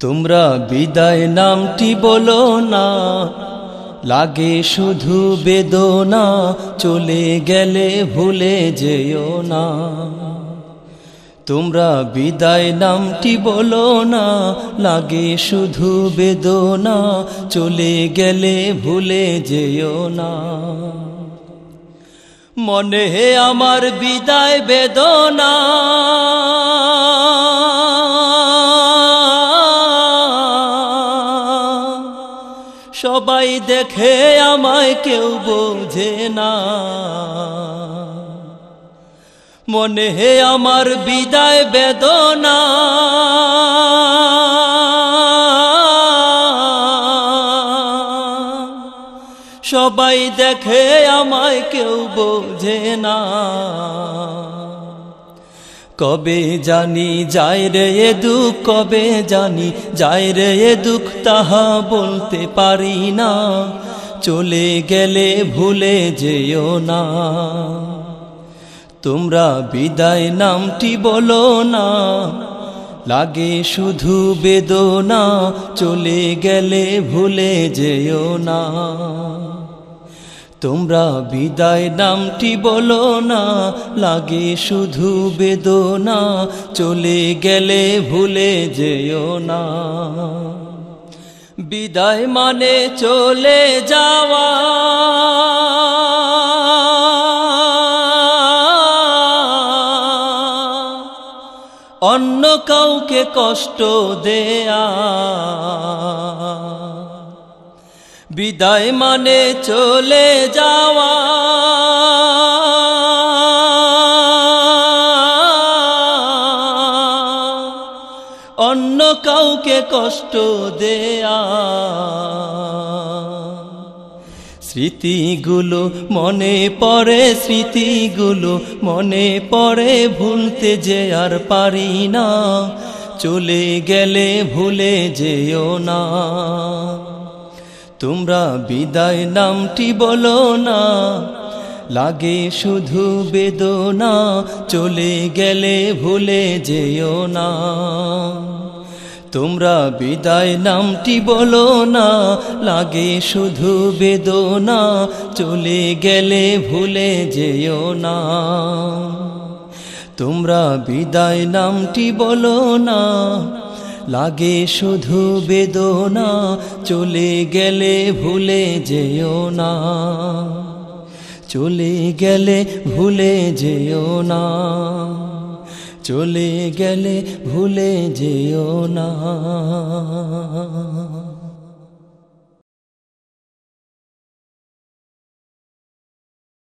তোমরা বিদায় নামটি বলো না। লাগে শুধু বেদনা, চলে গেলে ভুলে যেও না। তোমরা বিদায় নামটি বলো না। লাগে শুধু বেদনা, চলে গেলে ভুলে যেও না। মনে আমার বিদায় বেদনা। সবাই দেখে আমায় কেউ বোঝে না। মনে হে আমার বিদায় বেদনা। সবাই দেখে আমায় কেউ বোঝে না। কবে জানি যায় রে এ দুঃখ কবে জানি যায় রে এ দুঃখ তাহা বলতে পারি না। চলে গেলে ভুলে যেও না। তোমরা বিদায় নামটি বলো না। লাগে শুধু বেদনা, চলে গেলে ভুলে যেও না। তোমরা বিদায় নামটি বলো না, লাগে শুধু বেদনা, চলে গেলে ভুলে যেও না। বিদায় মানে চলে যাওয়া। অন্য কাউকে কষ্ট দেয়া। বিদায় মানে চলে যাওয়া। অন্য কাউকে কষ্ট দেয়া। স্মৃতিগুলো মনে পড়ে, স্মৃতিগুলো মনে পড়ে, ভুলতে যে আর পারি না। চলে গেলে ভুলে যেও না। তোমরা বিদায় নামটি বলো না। লাগে শুধু বেদনা, চলে গেলে ভুলে যেও না। তোমরা বিদায় নামটি বলো না। লাগে শুধু বেদনা, চলে গেলে ভুলে যেও না। তোমরা বিদায় নামটি বলো না। লাগে শুধু বেদনা, চলে গেলে ভুলে যেও না। চলে গেলে ভুলে যেও না। চলে গেলে ভুলে যেও না।